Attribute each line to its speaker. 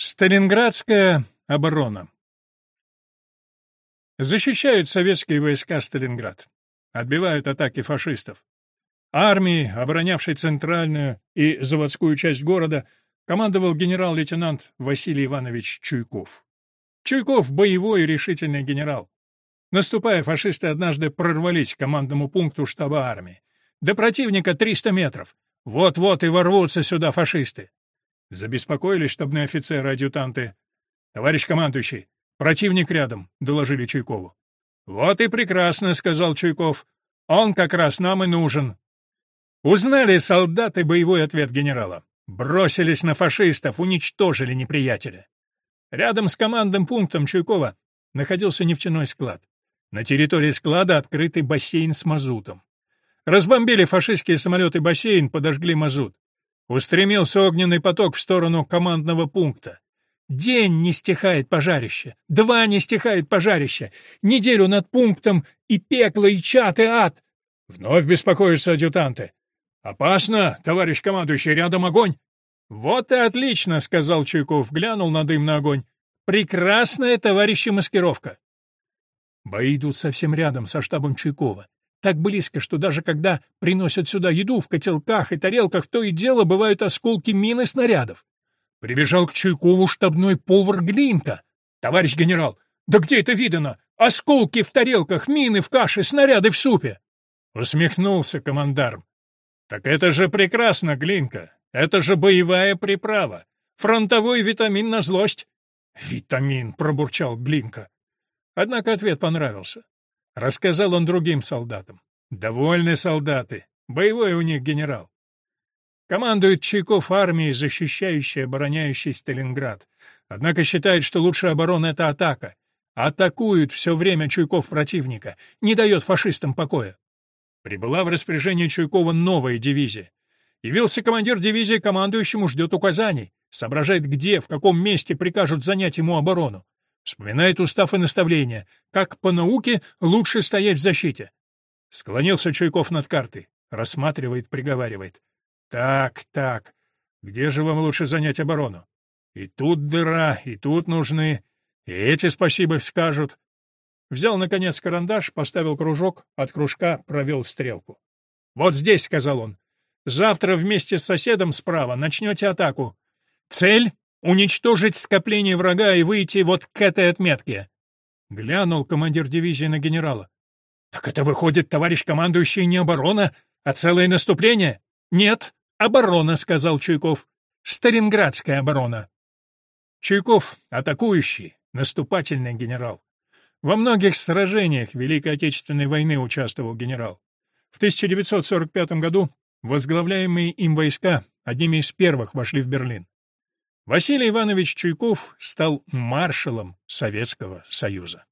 Speaker 1: Сталинградская оборона Защищают советские войска Сталинград. Отбивают атаки фашистов. Армией, оборонявшей центральную и заводскую часть города, командовал генерал-лейтенант Василий Иванович Чуйков. Чуйков — боевой и решительный генерал. Наступая, фашисты однажды прорвались к командному пункту штаба армии. До противника 300 метров. Вот-вот и ворвутся сюда фашисты. Забеспокоились штабные офицеры-адъютанты. «Товарищ командующий, противник рядом», — доложили Чуйкову. «Вот и прекрасно», — сказал Чуйков. «Он как раз нам и нужен». Узнали солдаты боевой ответ генерала. Бросились на фашистов, уничтожили неприятеля. Рядом с командным пунктом Чуйкова находился нефтяной склад. На территории склада открытый бассейн с мазутом. Разбомбили фашистские самолеты бассейн, подожгли мазут. Устремился огненный поток в сторону командного пункта. День не стихает пожарище, два не стихает пожарище, неделю над пунктом и пекло, и чат, и ад. Вновь беспокоятся адъютанты. «Опасно, товарищ командующий, рядом огонь!» «Вот и отлично», — сказал Чуйков, глянул на дым на огонь. «Прекрасная, товарищи, маскировка!» Бои идут совсем рядом со штабом Чуйкова. Так близко, что даже когда приносят сюда еду в котелках и тарелках, то и дело бывают осколки мин и снарядов. Прибежал к Чуйкову штабной повар Глинка. «Товарищ генерал, да где это видано? Осколки в тарелках, мины в каше, снаряды в супе!» Усмехнулся командарм. «Так это же прекрасно, Глинка. Это же боевая приправа. Фронтовой витамин на злость». «Витамин», — пробурчал Глинка. Однако ответ понравился. Рассказал он другим солдатам. Довольны солдаты. Боевой у них генерал. Командует Чайков армией, защищающей и обороняющей Сталинград. Однако считает, что лучшая оборона — это атака. Атакует все время Чуйков противника, не дает фашистам покоя. Прибыла в распоряжение Чуйкова новая дивизия. Явился командир дивизии, командующему ждет указаний, соображает, где, в каком месте прикажут занять ему оборону. Вспоминает устав и наставления, как по науке лучше стоять в защите. Склонился Чуйков над картой, рассматривает, приговаривает. Так, так, где же вам лучше занять оборону? И тут дыра, и тут нужны, и эти спасибо скажут. Взял, наконец, карандаш, поставил кружок, от кружка провел стрелку. «Вот здесь», — сказал он, — «завтра вместе с соседом справа начнете атаку. Цель Уничтожить скопление врага и выйти вот к этой отметке. Глянул командир дивизии на генерала. Так это выходит, товарищ командующий, не оборона, а целое наступление? Нет, оборона, сказал Чуйков. Сталинградская оборона. Чуйков — атакующий, наступательный генерал. Во многих сражениях Великой Отечественной войны участвовал генерал. В 1945 году возглавляемые им войска одними из первых вошли в Берлин. Василий Иванович Чуйков стал маршалом Советского Союза.